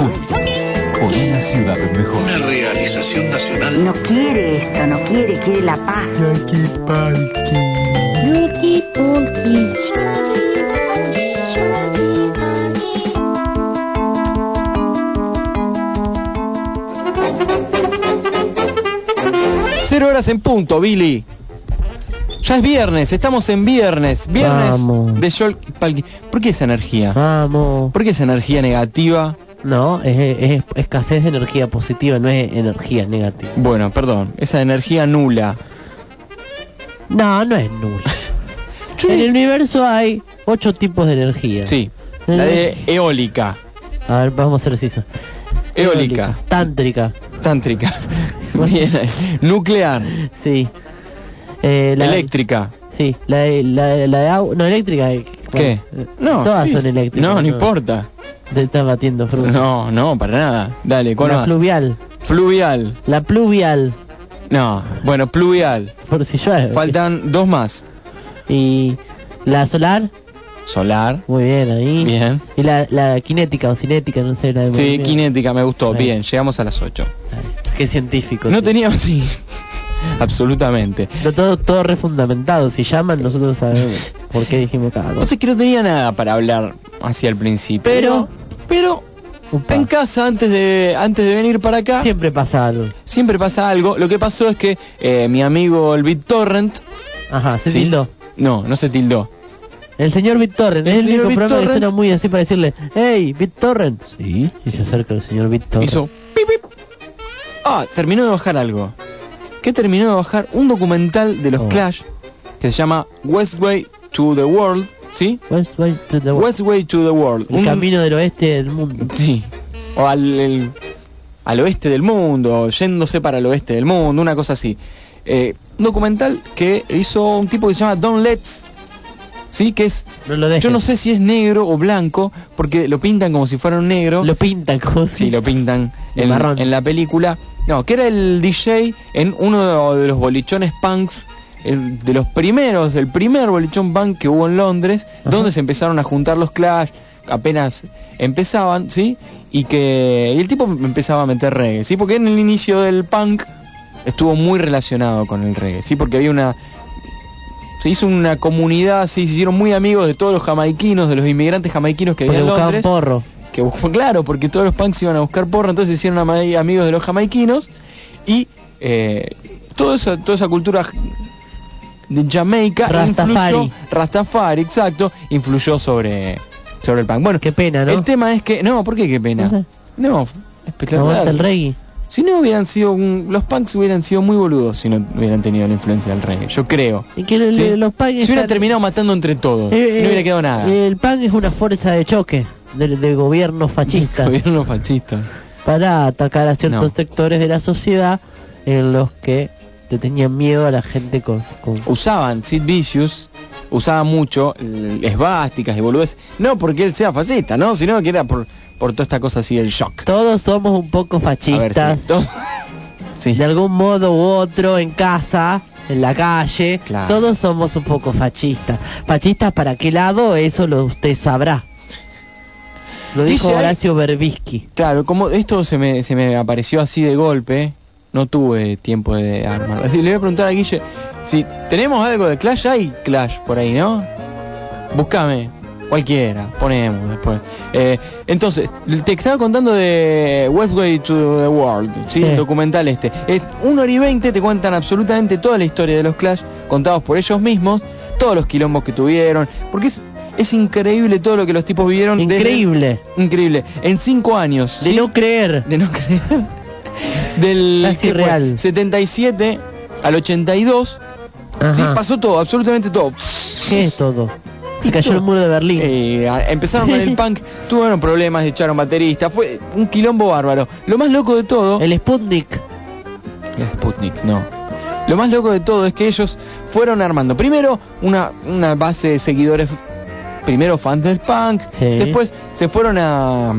Juntos, por una ciudad mejor. Una realización nacional. No quiere esto, no quiere, quiere la paz. Pulki. Cero horas en punto, Billy. Ya es viernes, estamos en viernes. Viernes Vamos. de Yol Palki. ¿Por qué esa energía? Vamos. ¿Por qué esa energía negativa? No, es, es escasez de energía positiva, no es energía negativa. Bueno, perdón, esa energía nula. No, no es nula. en el universo hay ocho tipos de energía. Sí, la de eólica, A ver, vamos a hacer eso. Eólica. Tántrica. tántrica, bien, nuclear, Sí. Eh, la, eléctrica. Sí, la de, la, de- la de agua. No, eléctrica. eh, ¿Qué? bueno, No, Todas sí. son eléctricas. No, no importa. Te está batiendo fruta. No, no, para nada. Dale, ¿cuál La más? fluvial. Fluvial. La pluvial. No, bueno, pluvial. Por si llueve. Faltan dos más. Y la solar. Solar. Muy bien, ahí. Bien. Y la, la cinética o cinética, no sé. La de Sí, cinética, me gustó. Bien, llegamos a las 8. Ay, Qué científico. No sí. teníamos, sí. Absolutamente. Todo, todo, todo refundamentado. Si llaman, nosotros sabemos por qué dijimos cada No cosa. sé que no tenía nada para hablar hacia el principio. Pero- pero Upa. en casa antes de antes de venir para acá Siempre pasa algo. siempre pasa algo. Lo que pasó es que eh, mi amigo el BitTorrent Ajá, se ¿sí? tildó. No, no se tildó. El señor BitTorrent. El Es el único programa que BitTorrent. suena muy así para decirle, hey, BitTorrent. Sí. Y se acerca el señor BitTorrent. Hizo pip, pip. Ah, terminó de bajar algo. ¿Qué terminó de bajar? Un documental de los Oh. Clash que se llama Westway to the World, ¿sí? Westway to the World. Westway to the World. El Un- camino del oeste del mundo. Sí. O al, el- al oeste del mundo, yéndose para el oeste del mundo, una cosa así. Eh, un documental que hizo un tipo que se llama Don Letts, ¿sí? Que es, No lo yo no sé si es negro o blanco, porque lo pintan como si fuera un negro. Lo pintan como Sí, si- lo pintan en, marrón. en la película. No, que era el DJ en uno de los bolichones punks, el- de los primeros, el primer bolichón punk que hubo en Londres, Ajá. donde se empezaron a juntar los Clash, apenas empezaban, ¿sí? Y que y el tipo empezaba a meter reggae, ¿sí? Porque en el inicio del punk estuvo muy relacionado con el reggae, ¿sí? Porque había una se hizo una comunidad, ¿sí? se hicieron muy amigos de todos los jamaiquinos, de los inmigrantes jamaiquinos que había en Londres porro. Que buscó, claro, porque todos los punks iban a buscar porro, entonces hicieron amigos de los jamaiquinos y eh, toda, esa, toda esa cultura de Jamaica Rastafari. influyó, Rastafari, exacto, influyó sobre, sobre el punk. Bueno, Qué pena, ¿no? el tema es que, no, ¿por qué pena? No, ¿No gusta espectacular. el reggae? Si no hubieran sido, un- los punks hubieran sido muy boludos si no hubieran tenido la influencia del reggae, yo creo. Y que le- ¿sí? le- los punks Se hubieran terminado matando entre todos, Eh, no eh, hubiera quedado nada. El PAN es una fuerza de choque del, gobierno fascista para atacar a ciertos No. sectores de la sociedad en los que le tenían miedo a la gente con... con- usaban Sid Vicious, usaba mucho esvásticas y boludeces, no porque él sea fascista, ¿no? Sino que era por, por toda esta cosa así del shock. Todos somos un poco A ver, fascistas, sí, de algún modo u otro, en casa, en la calle, Claro. todos somos un poco fascistas. ¿Fascistas para qué lado? Eso lo usted sabrá. Lo dijo Dice Horacio Berbisky. Claro, como esto se me, se me apareció así de golpe, no tuve tiempo de armarlo. Así, le voy a preguntar a Guille, si tenemos algo de Clash, hay Clash por ahí, ¿no? Búscame, cualquiera, ponemos después. Eh, entonces, te estaba contando de Westway to the World, ¿sí? Sí. El documental este. Es 1 hora y 20, te cuentan absolutamente toda la historia de los Clash, contados por ellos mismos, todos los quilombos que tuvieron, porque es, es increíble todo lo que los tipos vivieron. desde- Increíble. Increíble. En cinco años. De ¿sí? no creer. De no creer. Del Casi ¿qué fue? real. 77 al 82. ¿sí? Pasó todo, absolutamente todo. ¿Qué es todo? Se cayó el muro de Berlín. Eh, empezaron con el punk, tuvieron problemas, echaron baterista, fue un quilombo bárbaro. Lo más loco de todo... El Sputnik. El Sputnik, no. Lo más loco de todo es que ellos fueron armando primero una, una base de seguidores, primero fans del punk, Sí. después se fueron a,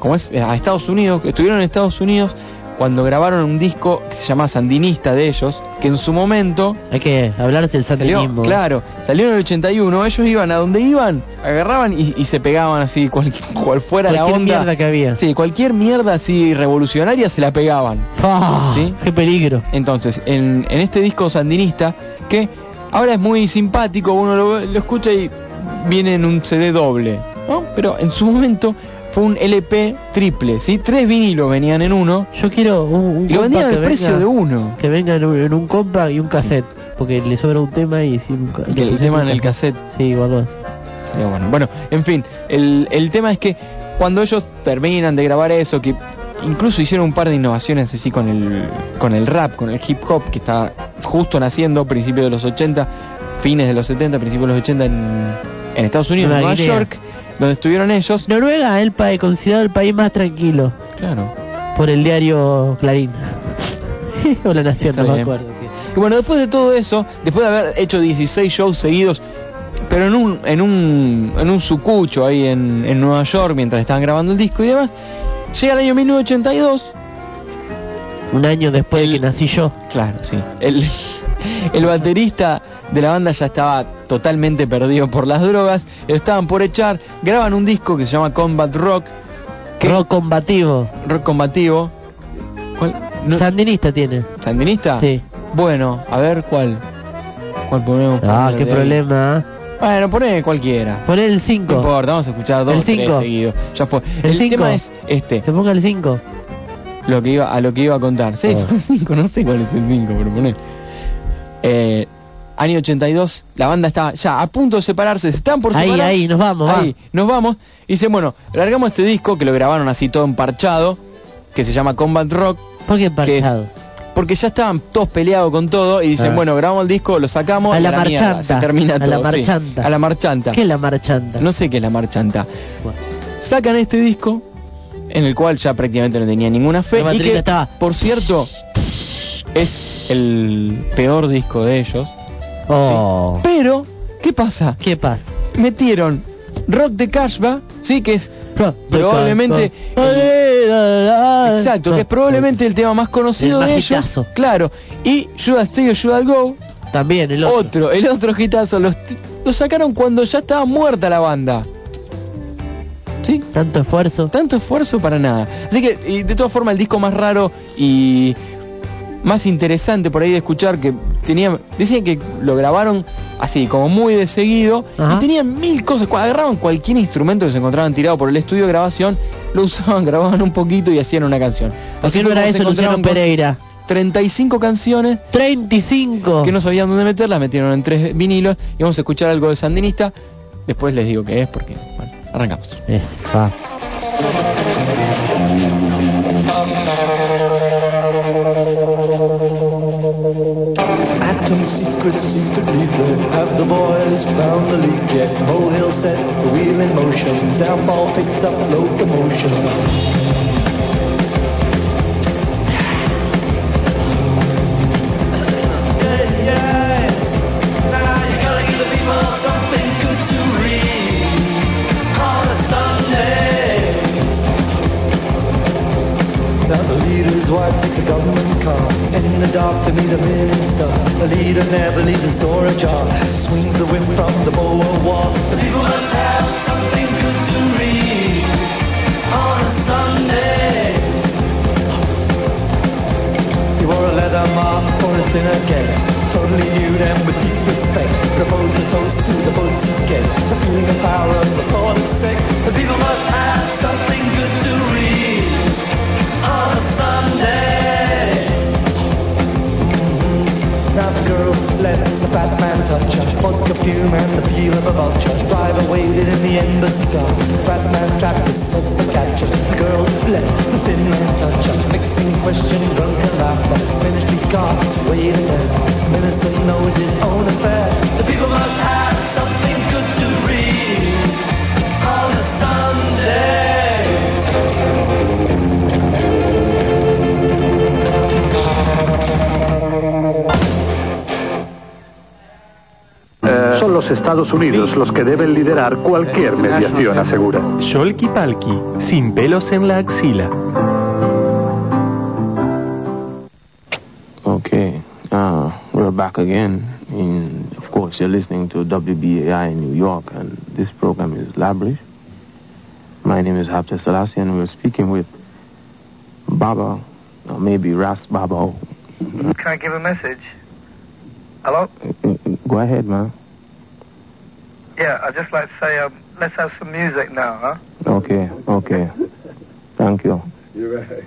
¿cómo es? a Estados Unidos, estuvieron en Estados Unidos cuando grabaron un disco que se llama Sandinista de ellos, que en su momento Hay que hablar del salió, sandinismo. claro, salió en el 81, ellos iban a donde iban, agarraban y, y se pegaban así, cual, cual fuera la Cualquier onda. mierda que había. Sí, cualquier mierda así revolucionaria se la pegaban. Ah, ¿Sí? Qué peligro. Entonces, en, en este disco sandinista, que ahora es muy simpático, uno lo, lo escucha y viene en un CD doble, ¿no? Pero en su momento fue un LP triple, ¿sí? Tres vinilos venían en uno Yo quiero un, un y lo compa vendían que al precio venga- de uno. Que venga en un, en un compa y un cassette. Porque le sobra un tema y si un Que el tema en el cassette. Sí. Pero bueno, bueno, en fin, el, el tema es que cuando ellos terminan de grabar eso, que incluso hicieron un par de innovaciones así con el, con el rap, con el hip hop, que está justo naciendo, principios de los 80, fines de los 70, principios de los 80 en, en Estados Unidos, en Nueva Guinea. York, donde estuvieron ellos. Noruega es el país considerado el país más tranquilo Claro. por el diario Clarín. o La Nación, Está no me acuerdo. Y bueno, después de todo eso, después de haber hecho 16 shows seguidos, pero en un, en un, en un sucucho ahí en, en Nueva York, mientras estaban grabando el disco y demás, llega el año 1982, Un año después de que nací yo. Claro, sí. El, el baterista de la banda ya estaba totalmente perdido por las drogas, estaban por echar, graban un disco que se llama Combat Rock, que Rock combativo. rock combativo. ¿Cuál? No- Sandinista tiene. ¿Sandinista? Sí. Bueno, a ver cuál. ¿Cuál ponemos? Ah, qué problema. ¿eh? Bueno, poné cualquiera. Poné el No 5. importa, vamos a escuchar dos El o tres cinco. seguidos. Ya fue. El El, cinco. tema es este, Que ponga el 5. lo que iba, a lo que iba a contar. Sí, Oh. el 5, no sé cuál es el 5, pero poné. Eh, año 82, la banda estaba ya a punto de separarse, se están por Ahí, separar. ahí, nos vamos, va. Ahí, nos vamos. Y dicen, bueno, largamos este disco que lo grabaron así todo emparchado, que se llama Combat Rock, ¿Por qué que es- parchado? porque ya estaban todos peleados con todo y dicen, Ah. bueno, grabamos el disco, lo sacamos A la mierda, marchanta, se termina a todo. la sí. marchanta. a la marchanta. ¿Qué es la marchanta? No sé qué es la marchanta. Bueno. Sacan este disco en el cual ya prácticamente no tenía ninguna fe El y que, estaba- por cierto, es el peor disco de ellos. Oh. Pero, ¿qué pasa? ¿Qué pasa? Metieron Rock de Cashba, sí, que es Pro- Probablemente- el- exacto, que es probablemente el tema más conocido El de ellos. Claro. Y Judas Stay Judas Go, También el otro. otro, el otro hitazo, los, lo sacaron cuando ya estaba muerta la banda. ¿Sí? Tanto esfuerzo. Tanto esfuerzo para nada. Así que, y de todas formas, el disco más raro y más interesante por ahí de escuchar que tenía, decían que lo grabaron así, como muy de seguido, Ajá. y tenían mil cosas, agarraban cualquier instrumento que se encontraban tirado por el estudio de grabación, lo usaban, grababan un poquito y hacían una canción. ¿Por Así no era eso Luciano Pereira? 35 canciones 35. que no sabían dónde meterlas, metieron en tres vinilos y vamos a escuchar algo de Sandinista. Después les digo qué es porque, bueno, arrancamos. Es, va. Atom secrets secretly fled. Have the boys found the leak yet? Molehill set the wheel in motion. Downfall picks up locomotion. The dark to meet a minister. The leader never leaves his door ajar. Swings the whip from the Boer War The people must have something good to read On a Sunday. He wore a leather mask for his dinner guest Totally nude and with deep respect. Proposed a toast to the Bunsen guest The feeling of power of the thought of sex The people must have something good to read on a Sunday. Now the girl let the fat man touch her. Bud perfume and the feel of a vulture. Driver waited in the embassy car. Fat man trapped his soul to catch her. The girl let the thin man touch her. Mixing question, drunken laughter. Ministry car waiting there. Minister knows his own affair. The people must have Estados Unidos los que deben liderar cualquier mediación, asegura. Sholki Palki, sin pelos en la axila. Okay, we're back again. Of course, you're listening to WBAI in New York, and this program is Labrish. My name is Hapta Selassie, and we're speaking with Baba, or maybe Ras Baba. Can I give a message? Hello? Uh, uh, uh, go ahead, man. Yeah, I'd just like to say, um, let's have some music now, huh? Okay, okay. Thank you. You're right.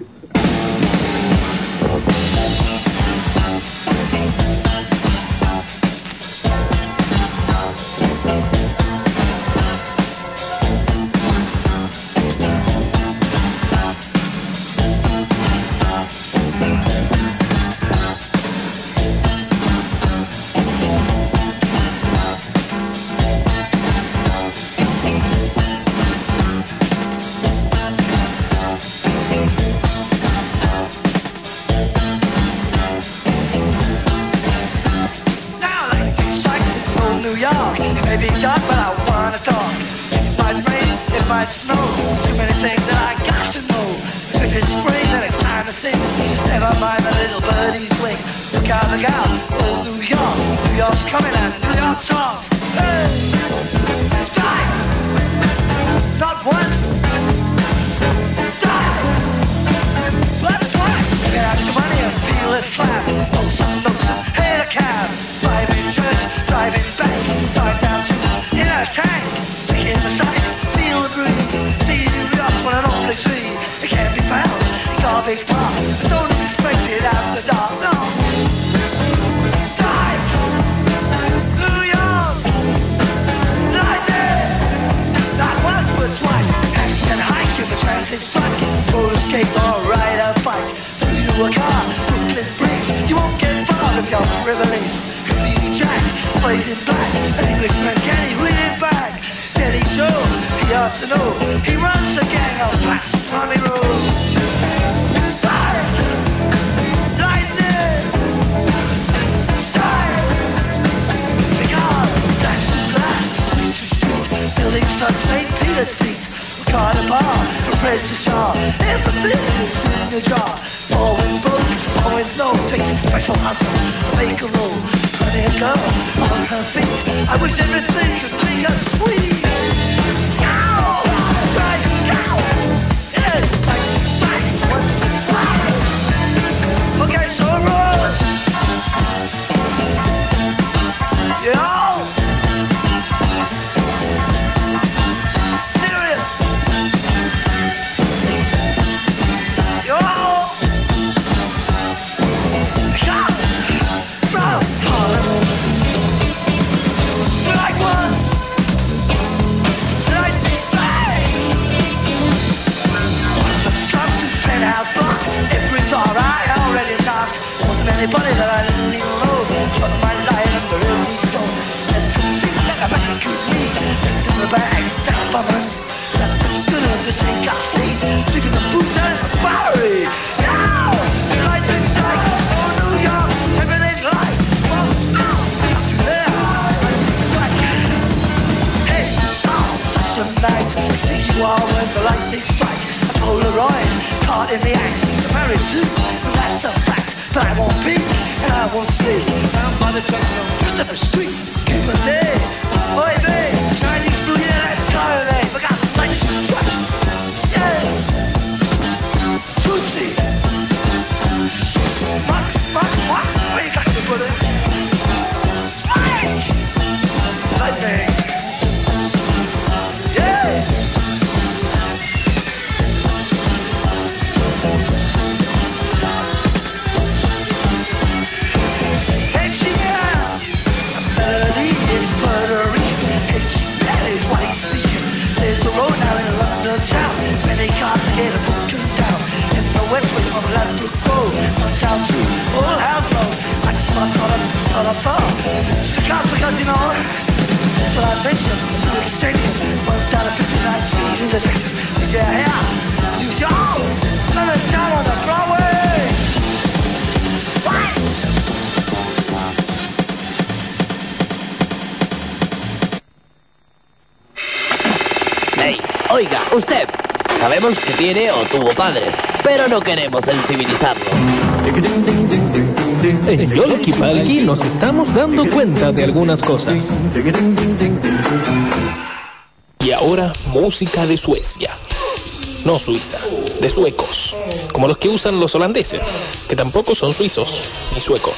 Out, look out, old New York. New York's coming and New A car, Brooklyn Bridge. You won't get far if you're privileged. Graffiti Jack, sprays in black. An Englishman can he win it back? Daddy Joe, he ought to know. He runs a gang on Pastrami Road. Die! Lightning! Die! Because glass to glass, street to buildings on St. Peter Street. Ricardo Bar, Prez to Shaw, everything is in the jar. Always broke, always no, takes a special hustle to make a roll. Honey, a girl on her feet, I wish everything could be as sweet. Caught in the act. Married too, that's a fact. But I won't be, and I won't sleep. I'm by the junction on Christopher Street. Keep a day. Oi, babe. Chinese Oh, watch out you all have low. I just wanna call up, call Because, because you know, civilization, new extinction, works out at 59 speed in the section. Yeah, yeah, you show, let us down on the Broadway. Hey, oiga, usted. Sabemos que tiene o tuvo padres, pero no queremos sensibilizarlo. En Yolki Palki nos estamos dando cuenta de algunas cosas. Y ahora, música de Suecia. No Suiza, de suecos. Como los que usan los holandeses, que tampoco son suizos ni suecos.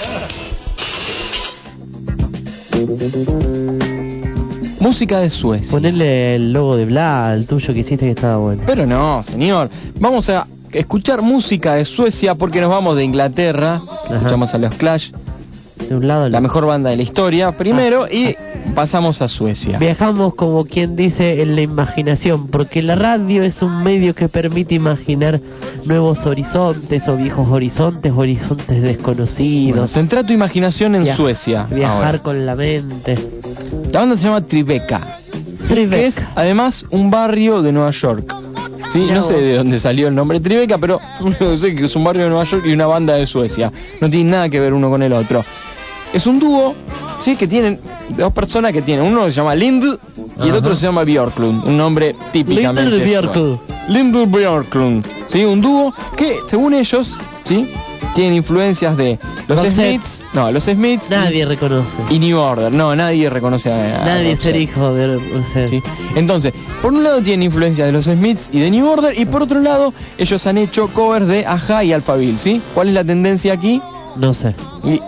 Música de Suecia. Ponerle el logo de Bla, el tuyo que hiciste que estaba bueno. Pero no, señor. Vamos a escuchar música de Suecia porque nos vamos de Inglaterra. Escuchamos a los Clash, De un lado la mejor banda de la historia, primero, Ah. y pasamos a Suecia. Viajamos como quien dice en la imaginación, porque la radio es un medio que permite imaginar nuevos horizontes o viejos horizontes, horizontes Bueno, desconocidos. centra tu imaginación en Suecia. Viajar ahora. con la mente. La banda se llama Tribeca, Tribeca. que es además un barrio de Nueva York. Sí, no sé de dónde salió el nombre Tribeca, pero sé que es un barrio de Nueva York y una banda de Suecia. No tiene nada que ver uno con el otro. Es un dúo, sí, que tienen dos personas que tienen. Uno se llama Lind y el otro se llama Björklund, un nombre típicamente. Björklund. Linder Björklund, sí, un dúo que según ellos, sí, tienen influencias de los. Smiths, no, los Smiths Nadie reconoce. y New Order. No, nadie reconoce a, a Nadie Roxette. ser hijo de... Sí. Entonces, por un lado tienen influencia de los Smiths y de New Order y por otro lado ellos han hecho covers de Aja y Alphaville, ¿sí? ¿Cuál es la tendencia aquí? No sé. Y,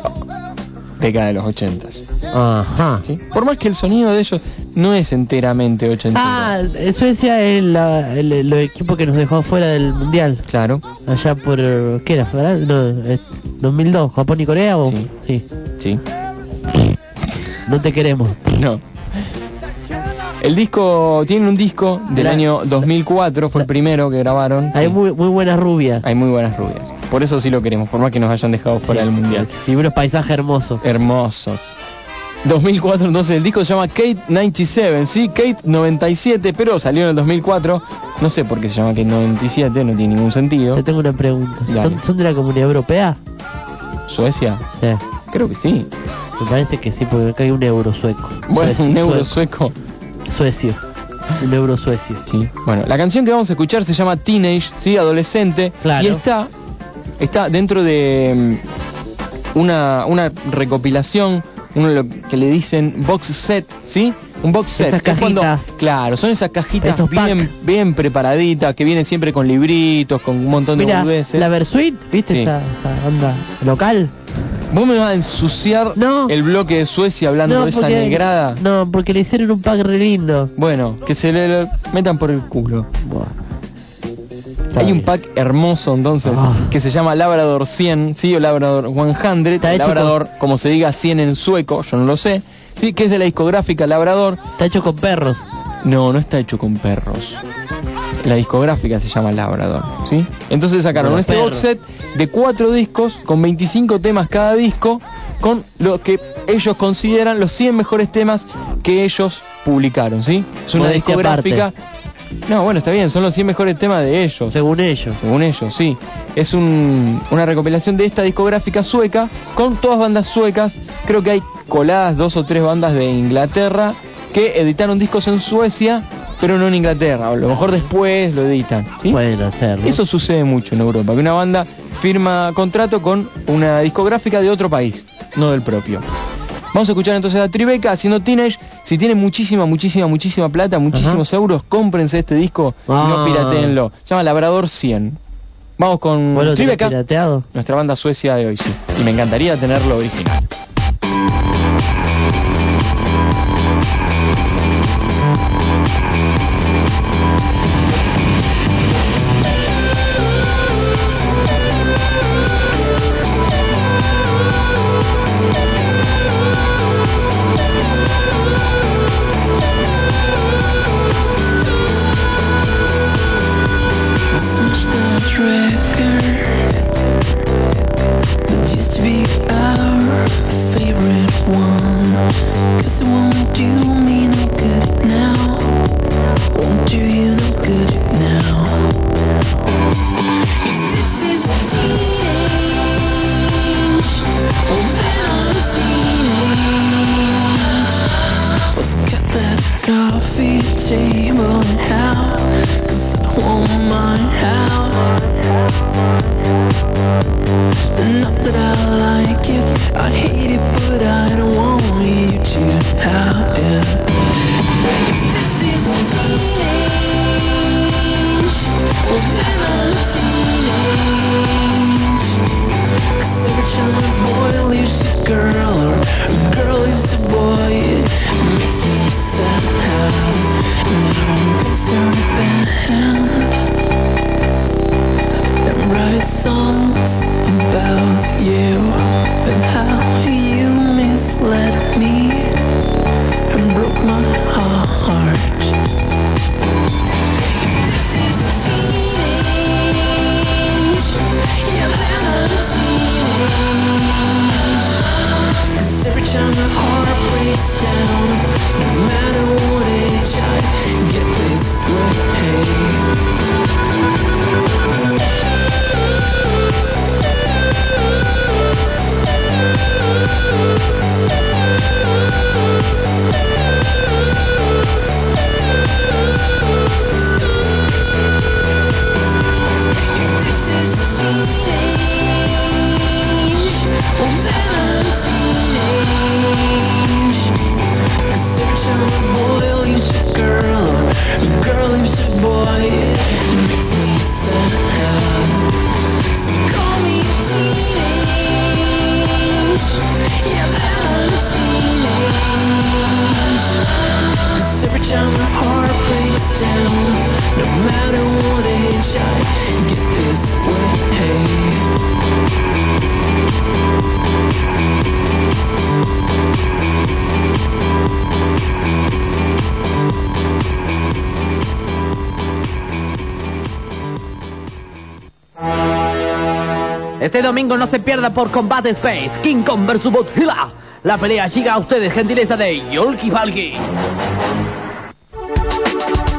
década de los ochentas, Ajá. ¿sí? Por más que el sonido de ellos no es enteramente ochentero. Ah, Suecia es la, el, el equipo que nos dejó afuera del mundial. Claro, Allá por... ¿Qué era? ¿Verdad? No, eh, 2002, Japón y Corea o... Sí. sí. sí. No te queremos. No. El disco, tienen un disco del La- año 2004, fue el primero que grabaron. Hay Sí. muy, muy buenas rubias. Hay muy buenas rubias. Por eso sí lo queremos, por más que nos hayan dejado fuera Sí, del mundial. Y unos paisajes hermosos. Hermosos. 2004, entonces el disco se llama Kate 97, ¿sí? Kate 97, pero salió en el 2004. No sé por qué se llama Kate 97, no tiene ningún sentido. Te tengo una pregunta. ¿Son, son de la comunidad europea? ¿Suecia? Sí. Creo que sí. Me parece que sí, porque acá hay un euro sueco. Bueno, un euro sueco. sueco. Suecio. Un euro suecio. Sí. Bueno, la canción que vamos a escuchar se llama Teenage, ¿sí? Adolescente. Claro. Y está, está dentro de mm, una, una recopilación, uno lo que le dicen box set, ¿sí? Un box set. Esas cuando- claro, son esas cajitas Esos pack. bien, bien preparaditas, que vienen siempre con libritos, con un montón de boludeces. la Versuit, ¿viste Sí. esa, esa onda local? Vos me vas a ensuciar No. el bloque de Suecia hablando de esa negrada. No, porque le hicieron un pack re lindo. Bueno, que se le, le metan por el culo. Buah. Hay un pack hermoso entonces Ah. que se llama Labrador 100, sí, o Labrador 100, Está hecho Labrador, como se diga 100 en sueco, yo no lo sé, sí, que es de la discográfica Labrador. Está hecho con perros. No, no está hecho con perros. La discográfica se llama Labrador, ¿sí? Entonces sacaron Bueno, este box set de cuatro discos con 25 temas cada disco con lo que ellos consideran los 100 mejores temas que ellos publicaron, ¿sí? Es una discográfica No, bueno, está bien, son los 100 mejores temas de ellos. Según ellos. Según ellos, sí. Es un- una recopilación de esta discográfica sueca con todas bandas suecas. Creo que hay coladas dos o tres bandas de Inglaterra que editaron discos en Suecia, pero no en Inglaterra. A lo mejor después lo editan. ¿sí? Pueden hacerlo. Eso sucede mucho en Europa, que una banda firma contrato con una discográfica de otro país, no del propio. Vamos a escuchar entonces a Tribeca haciendo Teenage. Si tienen muchísima, muchísima, muchísima plata, muchísimos euros, cómprense este disco, si no Ah. piratéenlo. Se llama Labrador 100. Vamos con ¿Vos lo tenés Tribeca, nuestra banda suecia de hoy, sí. Y me encantaría tenerlo original. Este domingo no se pierda por Combate Space, King Kong vs Godzilla. La pelea llega a ustedes, gentileza de Yolki Palki.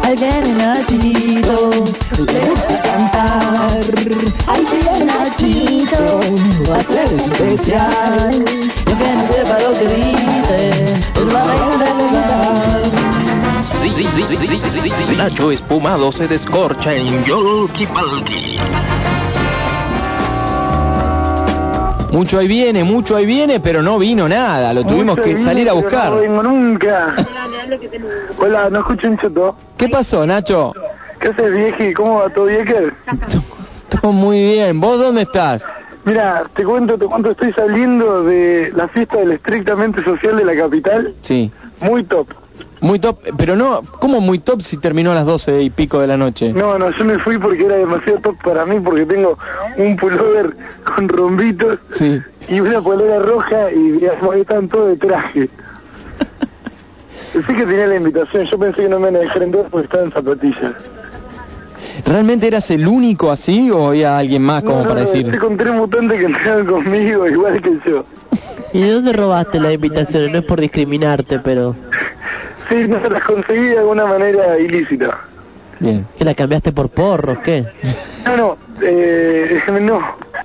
Al bien Nachito le gusta cantar. Al bien Nachito va a ser especial. Y aunque no sepa lo que dice, es la reina del lugar. Sí, sí, sí, sí, sí, sí, sí, sí. Nacho espumado se descorcha en Yolki Palki. Mucho ahí viene, mucho ahí viene, pero no vino nada. Lo tuvimos Mucho que salir a buscar. No vengo nunca. Hola, no escucho un choto. ¿Qué pasó, Nacho? ¿Qué haces, vieji? ¿Cómo va todo, viejer? Todo muy bien. ¿Vos dónde estás? Mira, te cuento, te cuento, estoy saliendo de la fiesta del estrictamente social de la capital. Sí. Muy top. Muy top, pero no, ¿cómo muy top si terminó a las 12 y pico de la noche? No, no, yo me fui porque era demasiado top para mí, porque tengo un pullover con rombitos Sí. y una polera roja y digamos, ahí están todos de traje. Sí que tenía la invitación, yo pensé que no me iban a dejar entrar porque estaba en zapatillas. ¿Realmente eras el único así o había alguien más como No, no, para no, decir? Estoy con tres mutantes que entraron conmigo igual que yo. ¿Y de dónde robaste las invitaciones? No es por discriminarte, pero... Sí, no las conseguí de alguna manera ilícita. Bien. ¿Que la cambiaste por porros? ¿Qué? No, no, eh, no,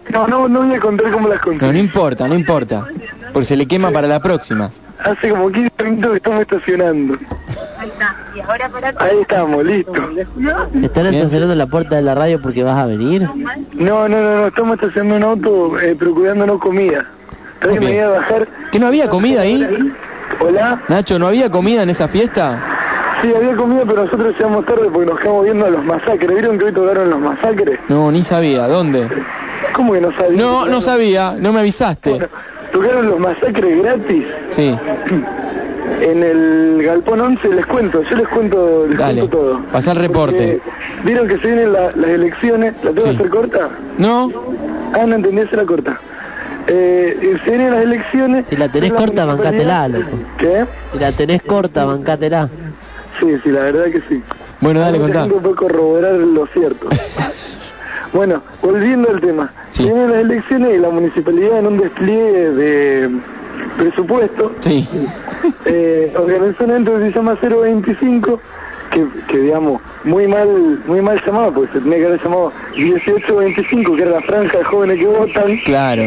no, no, no voy a contar cómo las No, no conseguí. importa, no importa. Porque se le quema para la próxima. Hace como 15 minutos que estamos estacionando. Ahí estamos, listo. ¿Están estacionando en la puerta de la radio porque vas a venir? No, no, no, no, estamos estacionando un auto eh, procurándonos comida. Me voy a bajar. ¿Que no había comida ahí? Hola. Nacho, ¿no había comida en esa fiesta? Sí, había comida, pero nosotros llegamos tarde porque nos quedamos viendo a los masacres. ¿Vieron que hoy tocaron los masacres? No, ni sabía. ¿Dónde? ¿Cómo que no sabía? No, no sabía. No me avisaste. Tocaron los masacres gratis Sí. en el Galpón 11, les cuento, yo les cuento, les Dale. cuento todo. Pasá el reporte. Porque Vieron que se vienen la- las elecciones, ¿la tengo que Sí. hacer corta? ¿No? Ah, no entendí, se la corta. Eh, se vienen las elecciones. Si la tenés en corta, bancátela, loco. ¿Qué? Si la tenés corta, bancátela. Sí, sí, la verdad que sí. Bueno, dale, contá. gente puede corroborar lo cierto. bueno, volviendo al tema. Sí. Vienen las elecciones y la municipalidad en un despliegue de presupuesto Sí. eh, organizó un que se llama 025 que, que digamos muy mal muy mal llamado porque se tenía que haber llamado 1825 que era la franja de jóvenes que votan Claro.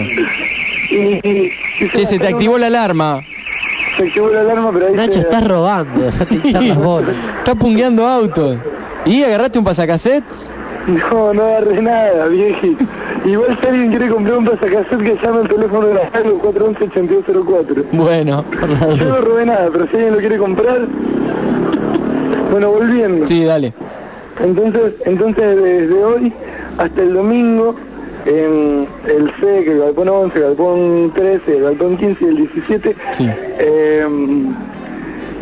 y, y- y Che, se te activó la alarma. se activó la alarma pero ahí Nacho, se- estás robando, dejate hinchar las bolas. Está pungueando autos. ¿Y agarraste un pasacassette? no no agarré nada vieji Igual si alguien quiere comprar un pasacassette que llame al teléfono de la radio 411-8204. Bueno. Yo no robé nada, pero si alguien lo quiere comprar... Bueno, volviendo. Sí, dale. Entonces, entonces desde hoy hasta el domingo, en el C, que el galpón 11, el galpón 13, el galpón 15 y el 17, Sí. eh,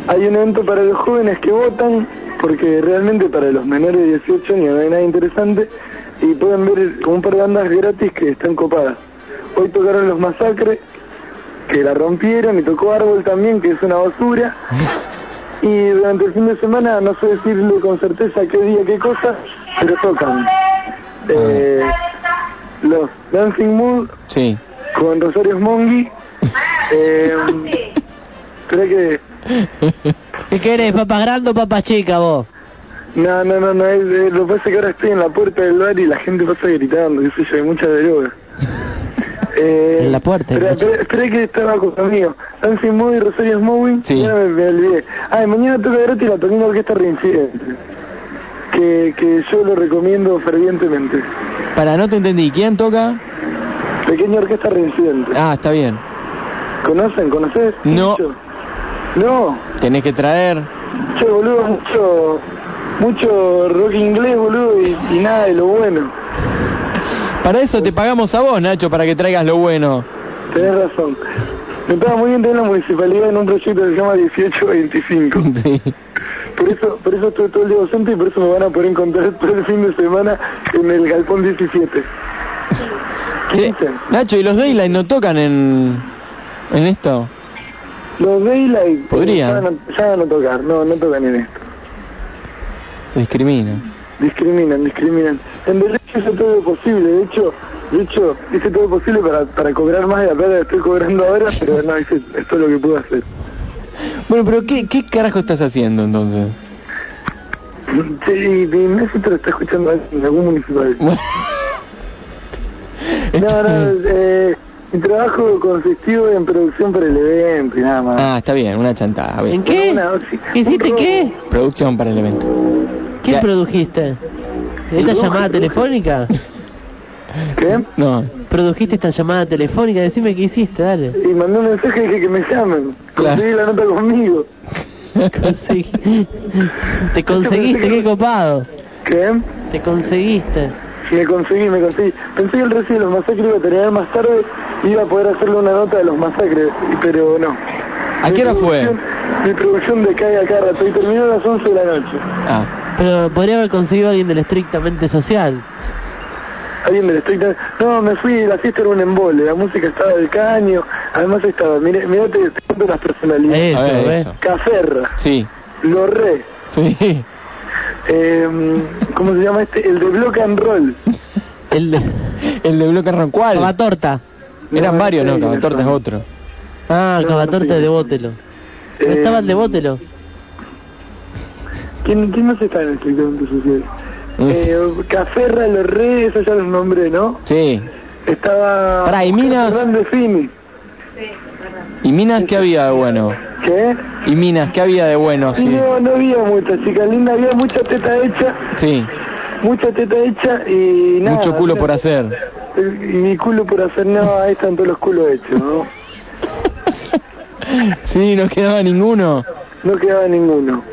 hay un evento para los jóvenes que votan, porque realmente para los menores de 18 años no hay nada interesante, y pueden ver un par de bandas gratis que están copadas. Hoy tocaron los masacres, que la rompieron, y tocó Árbol también, que es una basura. Y durante el fin de semana, no sé decirle con certeza qué día, qué cosa, pero tocan. Eh, los Dancing Mood Sí. con Rosario Smongi. Eh, espera que... ¿Qué querés, papa grande o papa chica vos? No, no, no, no, es, es- lo que pasa es que ahora estoy en la puerta del bar y la gente pasa gritando, qué sé yo, hay mucha droga. Eh, En la puerta, espera que estaba con mío. Dancing Mood y Rosario Smowing. Sí. Ya me, me olvidé. Ah, y mañana toca gratis la Toquina Orquesta Reincidente. Que, que yo lo recomiendo fervientemente. Para, no te entendí. ¿Quién toca? Pequeña Orquesta Reincidente. Ah, está bien. ¿Conocen? ¿Conoces? No. Mucho. No. Tenés que traer. Che, boludo, mucho, mucho rock inglés, boludo, y, y nada de lo bueno. Para eso te pagamos a vos, Nacho, para que traigas lo bueno. Tenés razón. Me estaba muy bien tener la municipalidad en un proyecto que se llama 1825. Sí. Por eso, por eso estoy todo el día docente y por eso me van a poder encontrar todo el fin de semana en el Galpón 17. Che, Nacho, ¿y los Daylight no tocan en, en esto? Los Daylight eh, Podrían. ya, no, ya van a tocar, no, no tocan en esto. Discrimina. Discriminan, discriminan. En yo hice todo lo posible, de hecho, de hecho, hice todo lo posible para, para cobrar más de la plata que estoy cobrando ahora, pero no, hice esto es lo que pude hacer. Bueno, pero ¿qué, qué carajo estás haciendo entonces? Sí, te lo está escuchando en algún municipal. No, no, eh, mi trabajo consistió en producción para el evento y nada más. Ah, está bien, una chantada. bien. ¿En qué? Una- sí, ¿Qué hiciste qué? Producción para el evento. ¿Qué Ya. produjiste? ¿Esta llamada telefónica? ¿Qué? No, ¿Produjiste esta llamada telefónica? Decime qué hiciste, dale. Y mandé un mensaje y dije que me llamen. Claro. Conseguí la nota conmigo. Conseguí- Te conseguiste, qué copado. ¿Qué? Te conseguiste. Me conseguí, me conseguí. Pensé que el resto de los masacres iba a terminar más tarde y iba a poder hacerle una nota de los masacres, pero no. ¿A Mi qué hora fue? Mi producción decae a cada rato y terminó a las 11 de la noche. Ah, Pero podría haber conseguido a alguien del estrictamente social. Alguien del estricto... No, me fui, la fiesta era un embole, la música estaba del caño, además estaba, mire, mirate, te cuento las personalidades. Eso, ver, eso. Caferra, Sí, Lorré, sí. eh, ¿cómo se llama este? El de Block and Roll. El de... El de Bloque Ron, ¿cuál? Cavatorta. Eran varios, no Cavatorta es otro. Ah, No, Cavatorta no sé. de Bótelo. ¿No Eh, estaba el de Bótelo? ¿Quién, quién más está en el estrictamente social? Sé. Eh, Caferra, Lorré, eso ya los nombré, ¿no? Sí. Estaba... Pará, ¿y Minas? Fernández Fini. ¿Y Minas qué había de bueno? ¿Qué? ¿Y Minas qué había de bueno? Sí. no, no había mucha chica linda, había mucha teta hecha, Sí. mucha teta hecha y nada. Mucho culo por hacer. Y mi culo por hacer, no, ahí están todos los culos hechos, ¿no? Sí, no quedaba ninguno. No quedaba ninguno.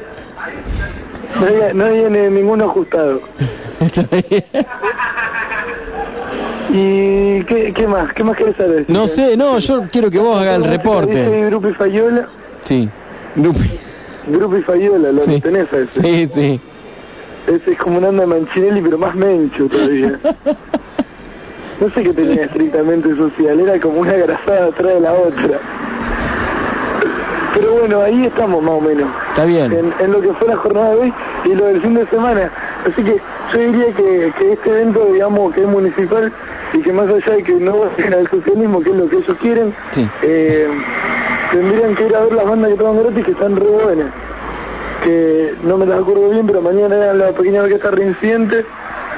No ni- ninguno ajustado. Está bien. ¿Y qué, qué más? ¿Qué más querés saber? No sé, no, yo quiero que vos hagas el Dice reporte. Grupo y Fayola. Sí. Grupi. Grupo y Fayola, lo Sí. tenés a ese. Sí, sí. Ese es como un anda Manchinelli, pero más mencho todavía. No sé qué tenía estrictamente social, era como una grasada atrás de la otra. Pero bueno, ahí estamos más o menos, Está bien. en, en lo que fue la jornada de hoy y lo del fin de semana. Así que yo diría que, que este evento, digamos, que es municipal y que más allá de que no vayan al socialismo, que es lo que ellos quieren, Sí. eh, tendrían que ir a ver las bandas que tocan gratis que están re buenas. Que no me las acuerdo bien, pero mañana eran la pequeña orquesta reincidente,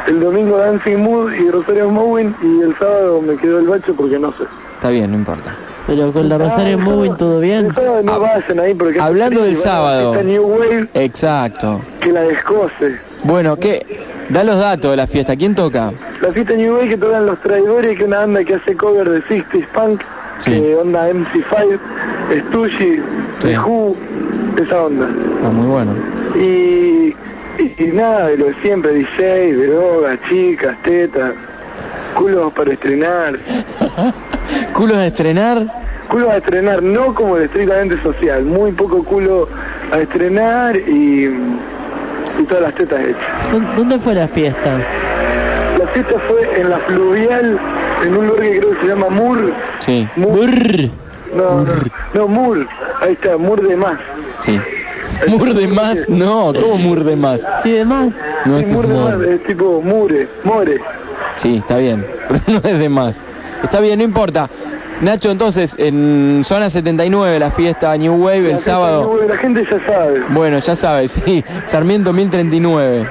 el domingo Dancing Mood y Rosario Mowin y el sábado me quedó el bacho porque no sé. Está bien, no importa. Pero con la Rosario Ah, el Moving todo bien. No Ah, vayan ahí porque... hablando del sábado. orquesta New Wave Exacto. que la descoce. Bueno, ¿qué? Da los datos de la fiesta. ¿Quién toca? La fiesta New Wave que tocan Los Traidores, que es una banda que hace cover de 60s Punk, Sí. que onda MC5, Stoogie, The Who, esa onda. Ah, muy bueno. Y, y, y nada, de lo de siempre, DJ, drogas, chicas, tetas, culos para estrenar. ¿Culos a estrenar? Culos a estrenar, no como el estrictamente social, muy poco culo a estrenar y, y todas las tetas hechas. ¿Dó- ¿Dónde fue la fiesta? La fiesta fue en la fluvial, en un lugar que creo que se llama Mur. Sí. Mur. No, no, no, Mur. Ahí está, Mur de más. Sí. ¿Mur de más? No, ¿cómo mur de más? Sí, de más. No Sí, es Mur de más, es tipo Mure, More. Sí, está bien, pero no es de más. Está bien, no importa. Nacho, entonces, en zona 79, la fiesta New Wave, el La sábado. La gente ya sabe. Bueno, ya sabes, sí, Sarmiento 1039.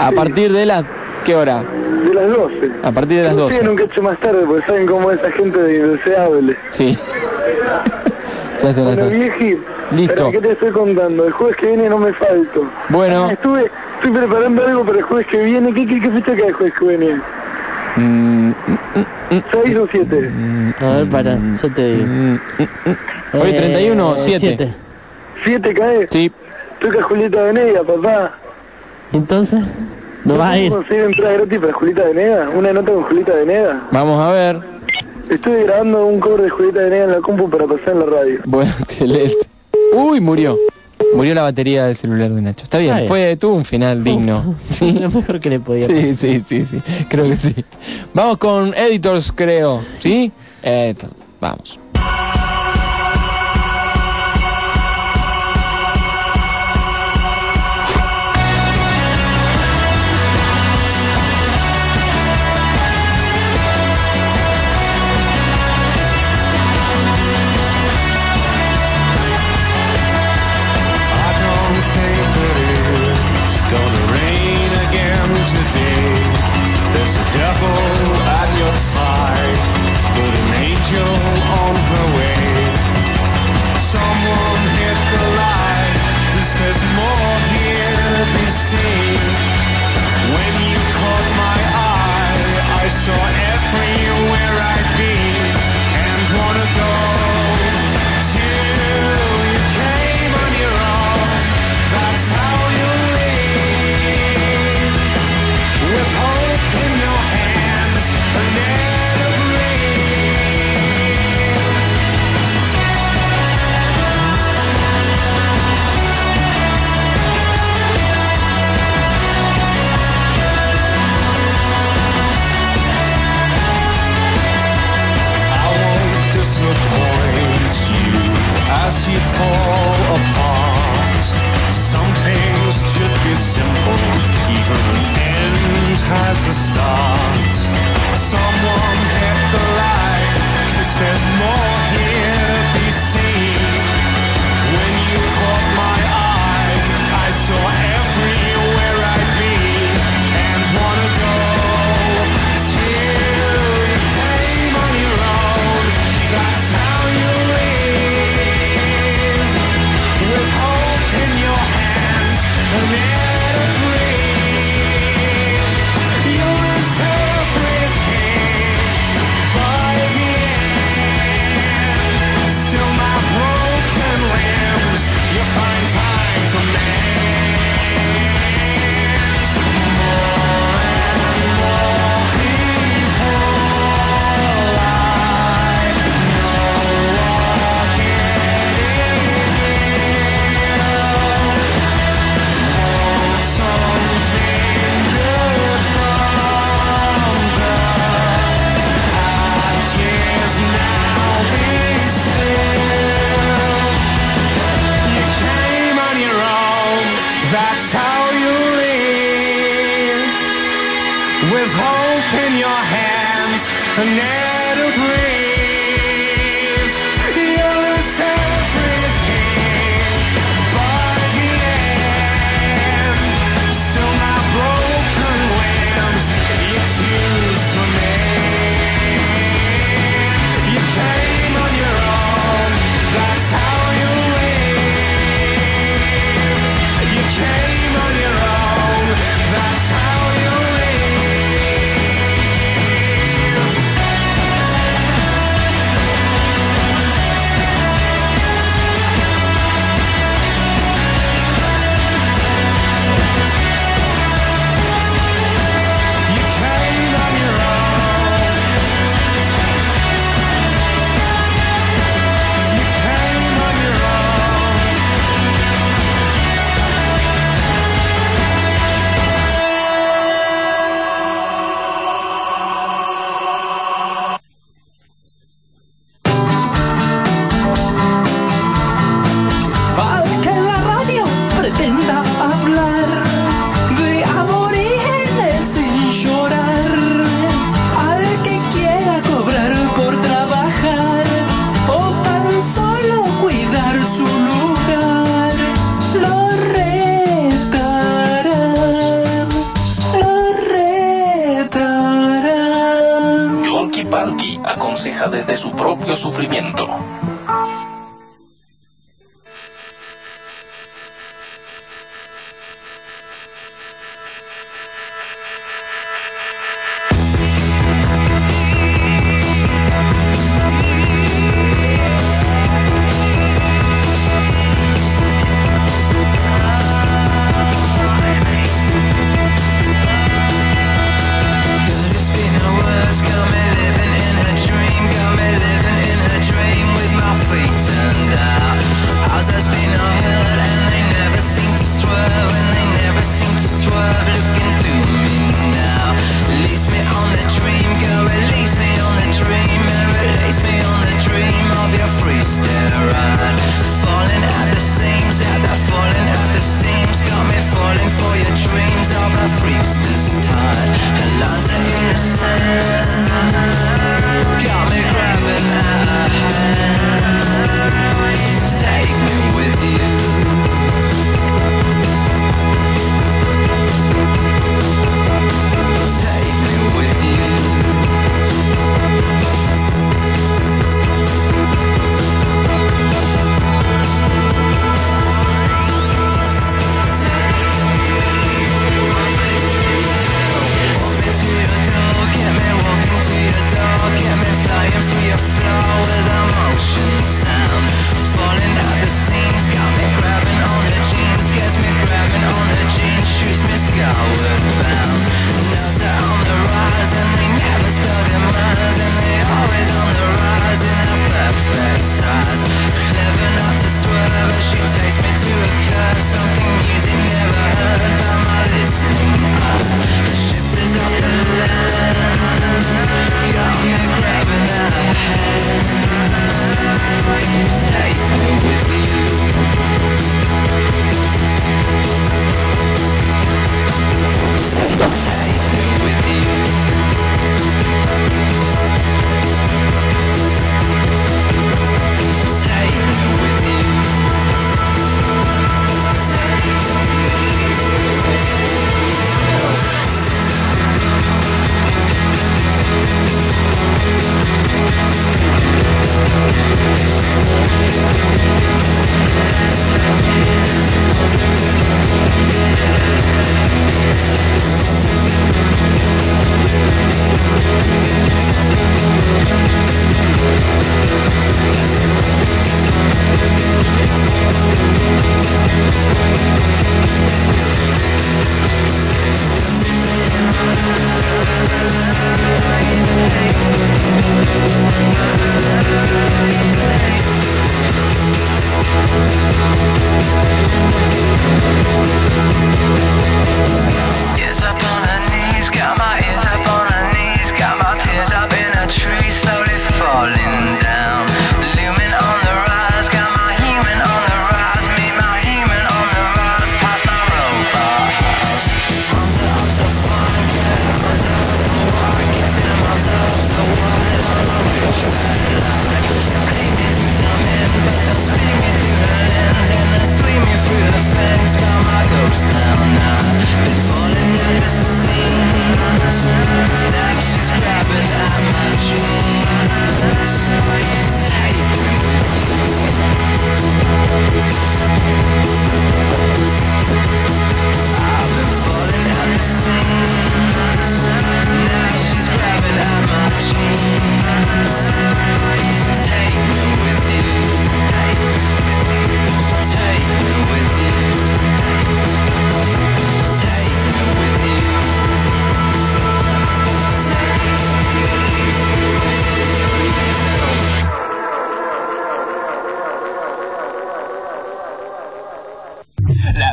A partir de las... ¿Qué hora? De las 12. A partir de las Lo 12. siguen un cacho más tarde porque saben cómo es esa gente de indeseable. Sí. Se hace las Bueno, 12. vieji, Listo. ¿qué te estoy contando? El jueves que viene no me falto. Bueno. Estuve, estoy preparando algo para el jueves que viene. ¿Qué, qué, qué fecha cae el jueves que viene? Mm, ¿Seis o siete? A ver, para, yo te digo. Hoy Eh, 31, 7. siete. ¿Siete cae? Sí. Toca Julieta Venegas, papá. Entonces, no va a ir. conseguir entrada gratis para Julieta Venegas? ¿Una nota con Julieta Venegas? Vamos a ver. Estoy grabando un cover de Julieta Venegas en la compu para pasar en la radio. Bueno, excelente. Uy, murió. Murió la batería del celular de Nacho. Está bien, bien. fue tuvo un final digno. Sí, lo mejor que le podía Sí, sí, sí, sí. Creo que sí. Vamos con Editors, creo. ¿Sí? Eh, vamos. high.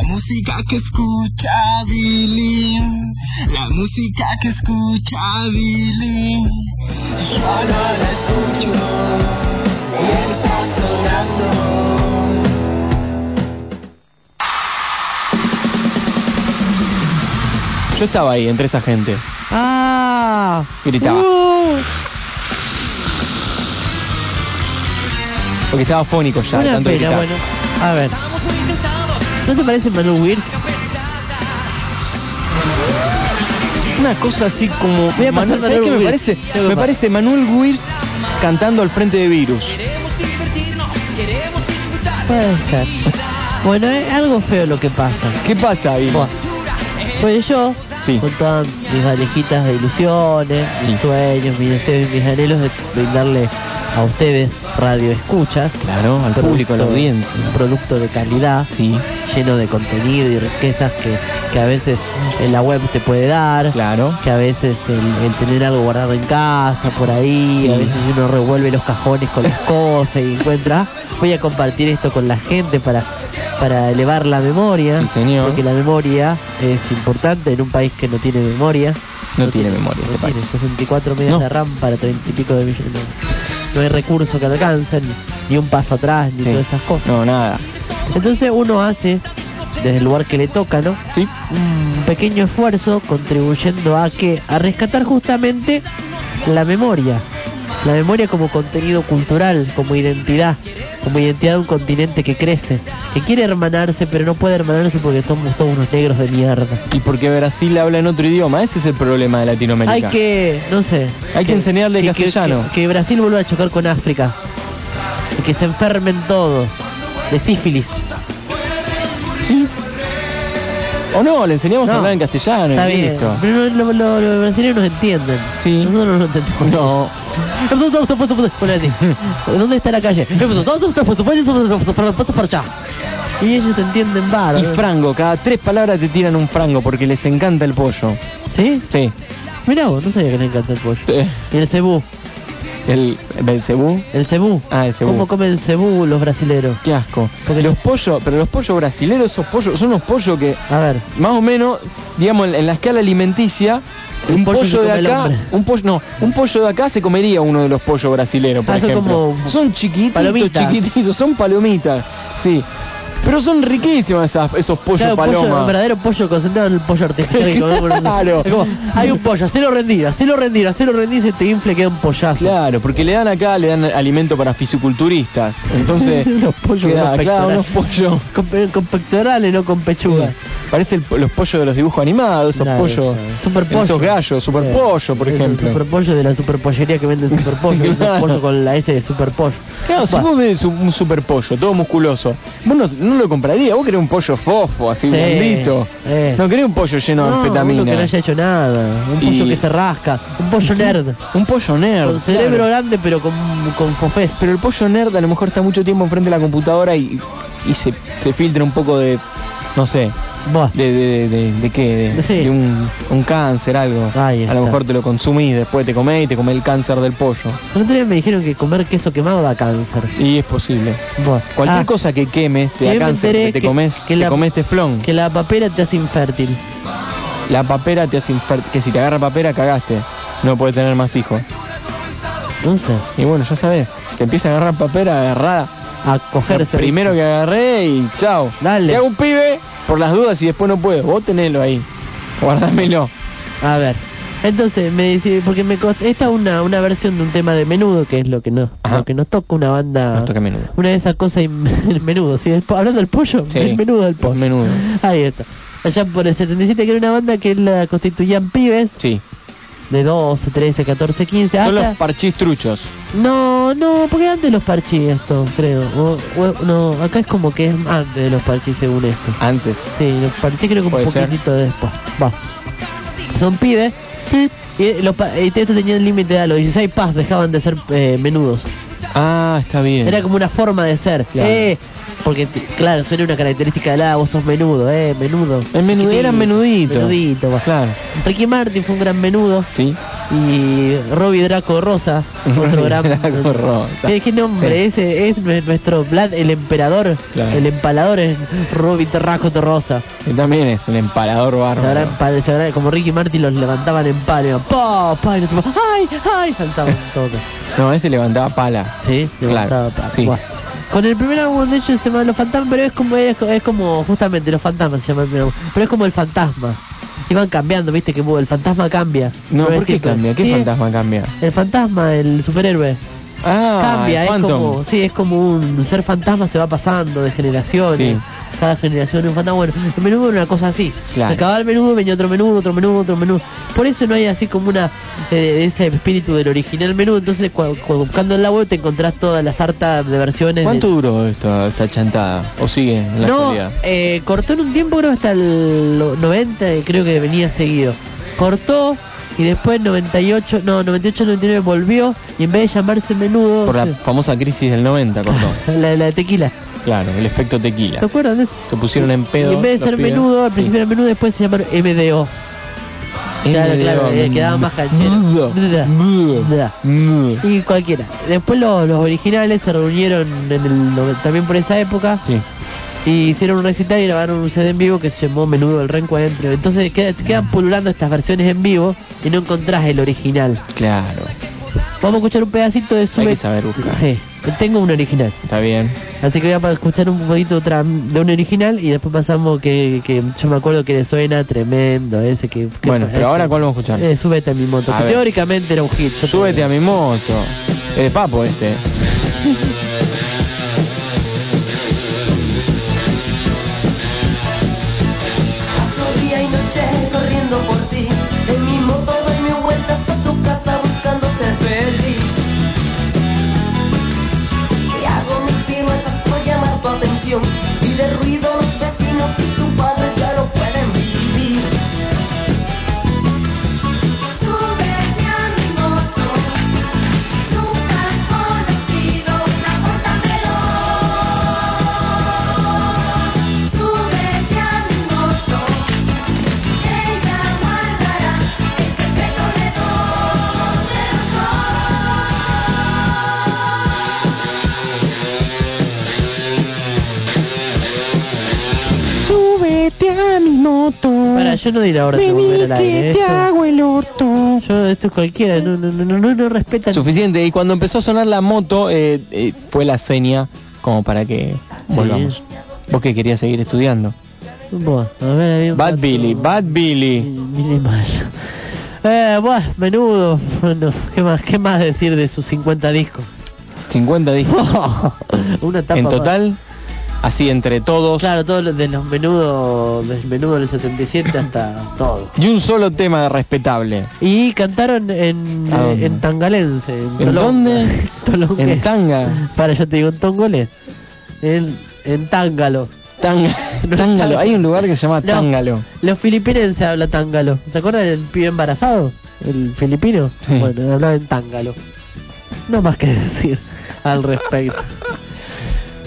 La música que escucha Billy, la música que escucha Billy. Yo no la escucho, y está sonando. Yo estaba ahí entre esa gente. Ah, gritaba. Uh. Porque estaba fónico ya. Bueno, tanto pero, bueno, a ver. ¿No te parece Manu Wirtz? Una cosa así como. Voy a me parece? Me parece Manuel Wirtz cantando al frente de Virus. Puede ser. Bueno, es algo feo lo que pasa. ¿Qué pasa, ahí? Pues yo, sí. con todas mis valejitas de ilusiones, sí. sueños, mis deseos y mis anhelos de brindarle a ustedes radio escuchas. Claro, al público, a la audiencia. Un producto de calidad. Sí lleno de contenido y riquezas que, que a veces en la web te puede dar. claro. Que a veces el, el tener algo guardado en casa, por ahí, Sí. a veces uno revuelve los cajones con las cosas y encuentra, voy a compartir esto con la gente para, para elevar la memoria. Sí, señor. Porque la memoria es importante en un país que no tiene memoria. No tiene memoria No este país. tiene 64 megas No. de RAM para 30 y pico de millones. No hay recursos que alcancen, ni, ni un paso atrás, ni Sí. todas esas cosas. No, nada. Entonces uno hace, desde el lugar que le toca, ¿no? Sí. un pequeño esfuerzo contribuyendo a que a rescatar justamente la memoria la memoria como contenido cultural como identidad como identidad de un continente que crece que quiere hermanarse pero no puede hermanarse porque somos todos unos negros de mierda Y porque Brasil habla en otro idioma, ese es el problema de Latinoamérica. hay que no sé Hay que enseñarle que, castellano. que- que Brasil vuelva a chocar con África y que se enfermen todos de sífilis Sí. O no, le enseñamos a No. hablar en castellano Está y bien, listo. pero lo- lo- lo- los brasileños nos entienden. Sí. Nosotros no lo entendemos. No. ¿Dónde está la calle? Y ellos te entienden Y bárbaro. frango, cada tres palabras te tiran un frango porque les encanta el pollo. ¿Sí? Sí. Mirá vos, no sabía que le encanta el pollo. Eh, Y el cebú. El Belcebú. El cebú. Ah, el cebú. ¿Cómo comen cebú los brasileros? Qué asco. Porque los pollos, pero los pollos brasileros, esos pollos, son unos pollos que, A ver. más o menos, digamos, en, en la escala alimenticia, Un un pollo de el acá, un pollo, no, un pollo de acá se comería uno de los pollos brasileros, por Ah, son ejemplo. como son chiquititos, chiquititos, son palomitas, sí. Pero son riquísimos esas- esos pollos Claro, pollo, paloma. un verdadero pollo concentrado en el pollo artificial. Claro. Como, hay un pollo, hacelo rendir, hacelo rendir, hacelo rendir, se te infle, queda un pollazo. Claro, porque le dan acá, le dan alimento para fisiculturistas. Entonces, Unos pollos queda, claro, unos pollos. Con, con pectorales, no con pechuga. El- los pollos de los dibujos animados, esos Claro, pollos. claro. Super pollo. Esos gallos, super Eh, pollo, por es ejemplo. El superpollo de la superpollería que vende superpollo. Claro. Esos pollos con la S de superpollo. Claro, si vos ves un, super pollo, todo musculoso, vos no, no lo comprarías, vos querés un pollo fofo, así Sí, blandito. eh. No querés un pollo lleno de No, anfetamina. uno que no haya hecho nada. Un Y- pollo que se rasca. Un pollo nerd. Un pollo nerd. Con cerebro claro. grande pero con, con fofés. Pero el pollo nerd a lo mejor está mucho tiempo enfrente de la computadora y, y se, se filtra un poco de, no sé, Buah. de, de, de, de qué, de, Sí. de un, un cáncer, algo. Ahí A lo mejor te lo consumís, después te comés y te comés el cáncer del pollo. El otro día me dijeron que comer queso quemado da cáncer. Y es posible. Buah. Cualquier Ah, cosa que quemes te da cáncer, que te que- comes, que te la- comes teflón. Que la papera te hace infértil. La papera te hace infértil, que si te agarra papera cagaste. No puedes tener más hijos. No sé. Y bueno, ya sabes, si te empieza a agarrar papera, agarrá A lo cogerse. primero que agarré y chao. Dale. Te hago un pibe por las dudas y después no puedo. Vos tenelo ahí. Guárdamelo. A ver. Entonces, me dice, porque me cost- esta es una, una versión de un tema de menudo, que es lo que no, Ajá. lo que nos toca una banda. Nos toca menudo. Una de esas cosas in- menudo, ¿sí? Después, hablando del pollo, Sí. el menudo del pollo. Menudo. Ahí está. Allá por el 77 que era una banda que la constituían pibes Sí. De 12, 13, 14, 15 Son hasta... los parchís truchos. No, no, porque antes los parchís esto, creo. O- o- no, acá es como que es antes de los parchís según esto. Antes. Sí, los parchís creo que un poquitito después. Va. Son pibes. Sí. Y los pa- y estos tenían límite de edad, los 16 pas dejaban de ser eh, menudos. Ah, está bien. Era como una forma de ser. Claro. Eh, porque, claro, suena una característica de la vos sos menudo, eh, menudo. El menudo era menudito. Menudito, va. Claro. Ricky Martin fue un gran menudo. Sí. Y Robbie Draco Rosa, otro gran. Draco Rosa. ¿Qué, qué nombre? Sí. Ese es nue- nuestro Vlad, el emperador. Claro. El empalador es Robbie Draco Rosa. Que también es un empalador bárbaro. empal- se habrá- como Ricky Martin los levantaban en palo. Pa, y ¡ay, ay! Saltaban todos. No, este levantaba pala. Sí, levantaba Claro, pa- sí. Buah. Con el primer álbum, de hecho, se llama Los Fantasmas, pero es como, es, es como justamente Los Fantasmas se llama el primer álbum. Pero es como el fantasma. Iban cambiando, viste que el fantasma cambia. No, ¿por qué cambia? ¿Qué Sí, fantasma cambia? El fantasma, el superhéroe. Ah, cambia, el es Phantom. como, sí, es como un ser fantasma se va pasando de generaciones. Sí. Cada generación un fantasma. Bueno, el menudo era una cosa así. Claro. Acababa el menudo, venía otro menudo, otro menudo, otro menudo. Por eso no hay así como una eh, ese espíritu del original menú. Entonces, cu- cu- buscando en la web te encontrás todas las hartas de versiones. ¿Cuánto de- duró esta, esta chantada? ¿O sigue en la no, eh, cortó en un tiempo, creo hasta el lo- 90, eh, creo que venía seguido. Cortó y después 98, no, 98, 99 volvió y en vez de llamarse menudo, Por la se- famosa crisis del 90, cortó. la, la de tequila. Claro, el efecto tequila. ¿Se acuerdan de eso? Se pusieron en pedo. y en vez de ser pibes. menudo, al principio era menudo, después se llamaron MDO. Claro, claro, eh, quedaba más. Y cualquiera. Después los, los originales se reunieron en el, noven- también por esa época. Sí. Y hicieron un recital y grabaron un CD en vivo que se llamó Menudo el Reencuentro. Entonces queda- quedan pululando estas versiones en vivo y no encontrás el original. Claro, Vamos a escuchar un pedacito de hay Sube. que saber buscar. Sí, tengo un original. Está bien. Así que voy a escuchar un poquito otra de un original y después pasamos que, que yo me acuerdo que le suena tremendo ese que, que- Bueno, pero ahora ¿cuál vamos a escuchar? Eh, súbete a mi moto, A que ver. teóricamente era un hit. Súbete a mi moto. Es de papo este. de ruido Súbete a mi moto. Para, yo no diré ahora de volver al aire. Esto, el orto. yo, esto es cualquiera, no, no, no, no, no, no respetan. Suficiente. Y cuando empezó a sonar la moto, eh, eh, fue la seña como para que volvamos. ¿Vos que querías seguir estudiando? Bueno, a ver, había un Bad rato- Billy, Bad Billy. Billy Mayo. Eh, bueno, menudo. Bueno, ¿qué más, qué más decir de sus 50 discos? 50 discos. Una etapa en más. Así entre todos. Claro, todos los de los menudos, del menudo del 77 hasta todo. Y un solo tema respetable. Y cantaron en, eh, en tangalense. En, ¿En dónde? En tanga. Para, ya te digo, en Tongolé. En, en Tángalo. Tanga- Tángalo. Hay un lugar que se llama No. Tángalo. Los filipinos se habla tángalo. ¿Te acuerdas del pibe embarazado? El filipino. Sí. Bueno, hablaba en tángalo. No más que decir al respecto.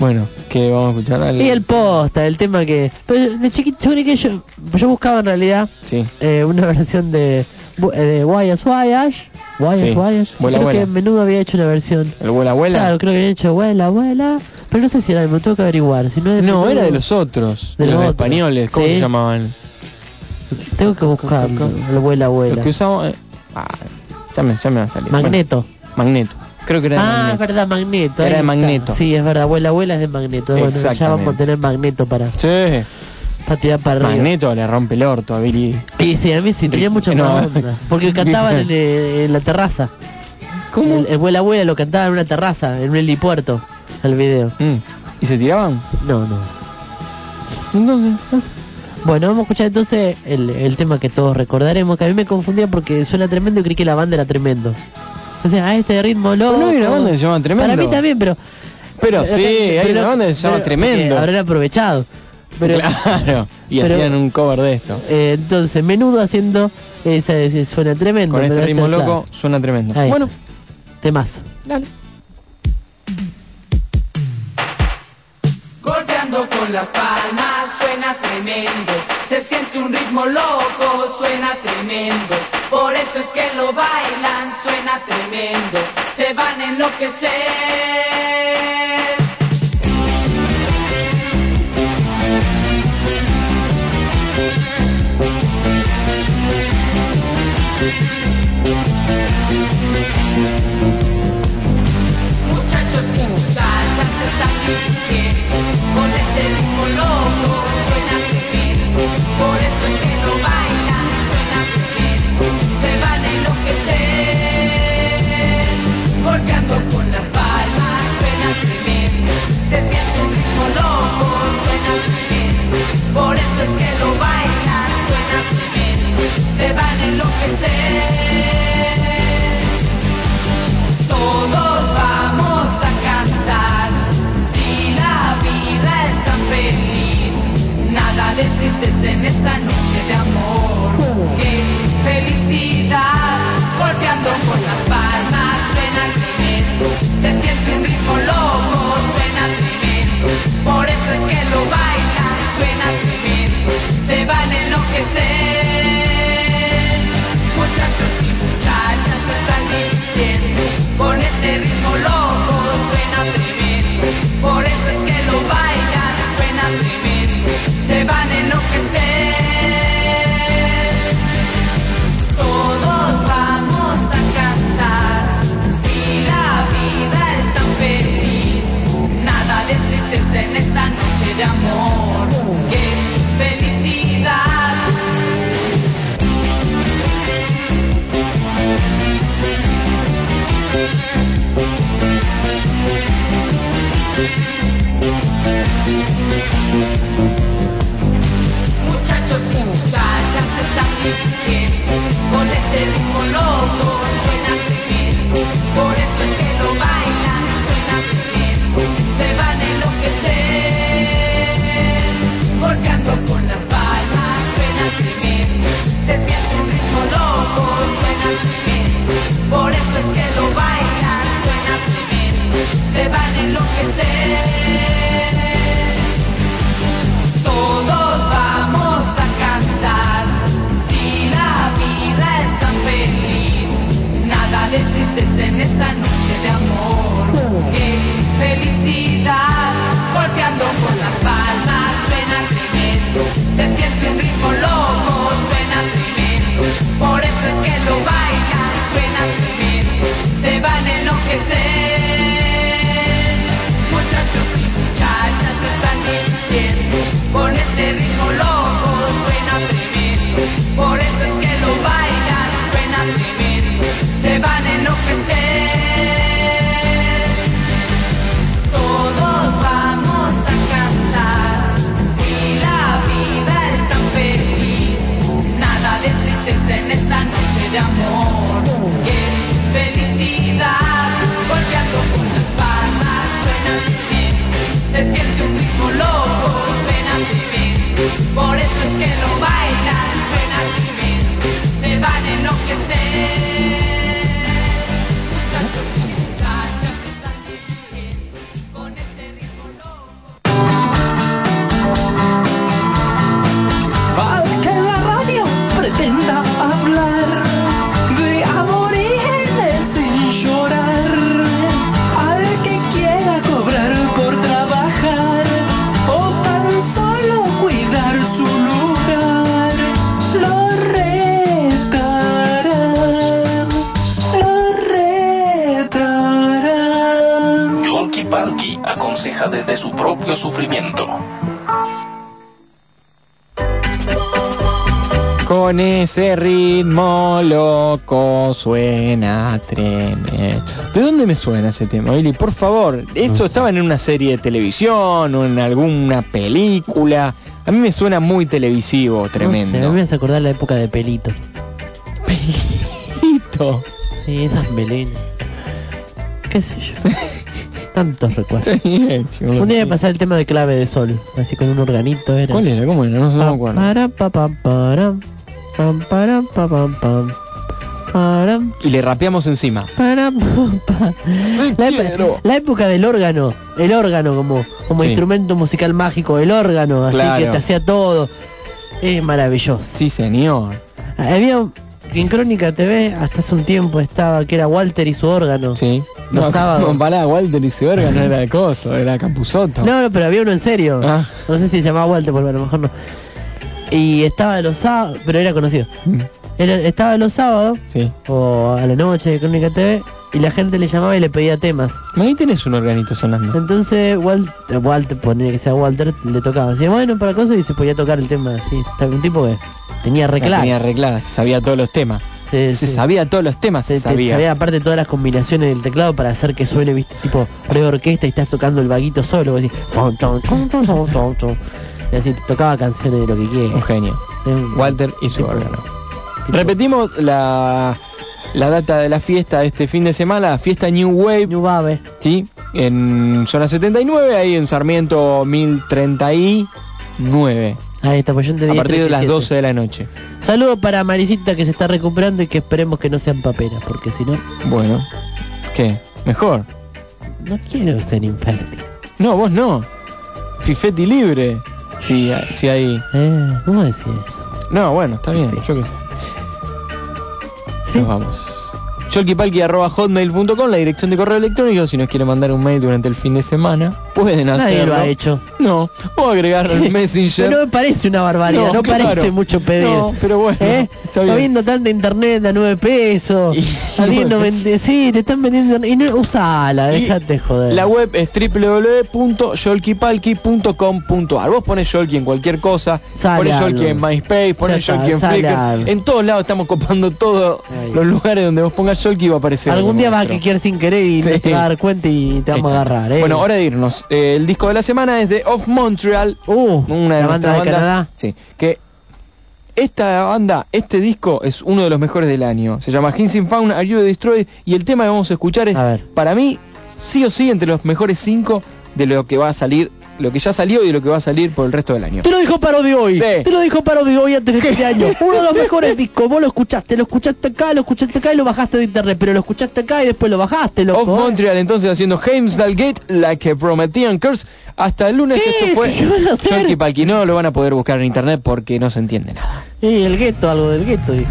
Bueno, que vamos a escuchar al... Y el posta, el tema que... Pero de chiquito, yo, que yo, yo buscaba en realidad Sí. eh, una versión de, eh, de Guayas Guayas. Guayas Sí. Guayas. Vuela, creo vuela. que Menudo había hecho una versión. ¿El abuela abuela? Claro, creo que había hecho Vuela, Abuela. Pero no sé si era me tengo que averiguar. Si no, es No, era de los otros. De los españoles. ¿Cómo Sí. se llamaban? Tengo que buscarlo. El Vuela, Abuela. Los que usaban... eh, ah, ya me, ya me va a salir. Magneto. Bueno, Magneto. Creo que era de Ah, es verdad, Magneto. Era de. Magneto. Sí, es verdad, abuela, abuela es de Magneto. Bueno, ya vamos a tener Magneto para, Sí. para tirar para arriba. Magneto le rompe el orto a Billy. Y sí, a mí sí, tenía mucho No. más onda. Porque cantaban en, eh, en la terraza. ¿Cómo? El, el abuela, abuela lo cantaba en una terraza, en un helipuerto, el video. Mm. ¿Y se tiraban? No, no. Entonces, no sé. Bueno, vamos a escuchar entonces el, el tema que todos recordaremos, que a mí me confundía porque suena tremendo y creí que la banda era tremendo. O sea, a este ritmo loco. No hay una banda que se llama Tremendo. Para mí también, pero... Pero sí, hay una banda que se llama pero- Tremendo. Habrán aprovechado. Pero, claro. Y pero- hacían un cover de esto. eh, entonces, menudo haciendo esa, ese suena tremendo. Con este ritmo claro, loco suena tremendo. Ahí. Bueno, Temazo. dale. Golpeando con las palmas tremendo, se siente un ritmo loco, suena tremendo, por eso es que lo bailan, suena tremendo, se van a enloquecer. Muchachos se están divirtiendo el mismo loco, suena que meni, por eso es que lo bailan, suena primero, se van en lo que sé, porque ando con las palmas, suena primeri, se siente el mismo loco, suena primero, por eso es que lo bailan, suena primero, se van en lo que sé, todos nada de tristeza en esta noche de amor. ¡Qué felicidad! Golpeando con las palmas, suena tremendo. Se siente un ritmo loco, suena tremendo. Por eso es que lo bailan, suena tremendo. Se van a enloquecer. Muchachos y muchachas están divirtiendo. Con este ritmo loco, suena tremendo. Por eso es de amor. Con ese ritmo loco suena tremendo. ¿De dónde me suena ese tema, Billy? Por favor, ¿esto estaba en una serie de televisión o en alguna película? A mí me suena muy televisivo, No sé, a tremendo. mí me hace acordar la época de Pelito. Pelito. Sí, esas melenas. ¿Qué sé yo? Tantos recuerdos. Un día me pasaba el tema de clave de sol, así con un organito era. ¿Cuál era? ¿Cómo era? No, no me acuerdo. Para, pa, pam, param, pam, para, pa, pam, pam, param, Y le rapeamos encima. pam. La, época del órgano, el órgano como, como Sí. instrumento musical mágico, el órgano, así Claro. que te hacía todo. Es maravilloso. Sí, señor. Había un- en Crónica TV hasta hace un tiempo estaba que era Walter y su órgano. Sí. Los no, pará, Walter y su órgano era de coso, era Capuzoto. No, no, pero había uno en serio. Ah. No sé si se llamaba Walter, porque a lo mejor no. Y estaba los sábados, pero era conocido. Mm, Era- estaba los sábados, Sí. o a la noche de Crónica TV, y la gente le llamaba y le pedía temas. Ahí tenés un organito sonando. Entonces Walter, Walter ponía que sea Walter, le tocaba. Decía, bueno, para cosas y se podía tocar el tema así. Un tipo que tenía La reclamo. tenía reclara, se sabía todos los temas. Sí, Se sí. sabía todos los temas, Te- se sabía. sabía aparte todas las combinaciones del teclado para hacer que suene, viste, tipo re orquesta y estás tocando el vaguito solo, así. Y así tocaba canciones de lo que Un quiera. genio. Era un Walter y su órgano. Repetimos la, la data de la fiesta de este fin de semana, la fiesta New Wave. New Wave. Sí, en zona 79, ahí en Sarmiento 1039. Ahí está, pues yo A partir de las 37. 12 de la noche. Saludo para Marisita que se está recuperando y que esperemos que no sean paperas, porque si no, Bueno, ¿qué? Mejor. no quiero ser infértil. No, vos no. Fifetti libre. Sí, sí hay. Eh, ¿cómo decís eso? No, bueno, está bien, yo qué sé. Nos vamos. hotmail.com la dirección de correo electrónico, si nos quiere mandar un mail durante el fin de semana, pueden hacerlo. Nadie lo ha hecho. No, o agregarlo en Messenger. Pero me parece una barbaridad, no, No, claro. parece mucho pedir. No, pero bueno, ¿Eh? está bien. viendo tanta internet a 9 pesos. Saliendo no, vende- sí, te están vendiendo y no usala, Y déjate joder. La web es www.yolkipalki.com.ar. Vos pones Yolki en cualquier cosa, Sale pones. Yolki en MySpace, pones Yolki en Flickr. En todos lados estamos copando todos los lugares donde vos pongas Yolki va a aparecer. Algún día vas a cliquear sin querer y Sí. no te vas a dar cuenta y te vamos a agarrar, ¿eh? Bueno, hora de irnos. Eh, el disco de la semana es de Off Montreal, Uh, una de la banda de bandas- Canadá. Sí, que esta banda, este disco es uno de los mejores del año. Se llama Hinsing Fauna, Are You the Destroyer? Y el tema que vamos a escuchar es, para mí, sí o sí, entre los mejores cinco de lo que va a salir, lo que ya salió y lo que va a salir por el resto del año. Te lo dijo Paro de hoy. Sí. Te lo dijo Paro de hoy antes de este año. Uno de los mejores discos. Vos lo escuchaste, lo escuchaste acá, lo escuchaste acá y lo bajaste de internet. Pero lo escuchaste acá y después lo bajaste, loco. Off. Montreal entonces haciendo Heimdall Gate, Like a Promethean Curse. Hasta el lunes ¿Qué? esto fue ¿Qué? Yolki Palki. No lo van a poder buscar en internet porque no se entiende nada. Y el gueto, algo del gueto, dijo.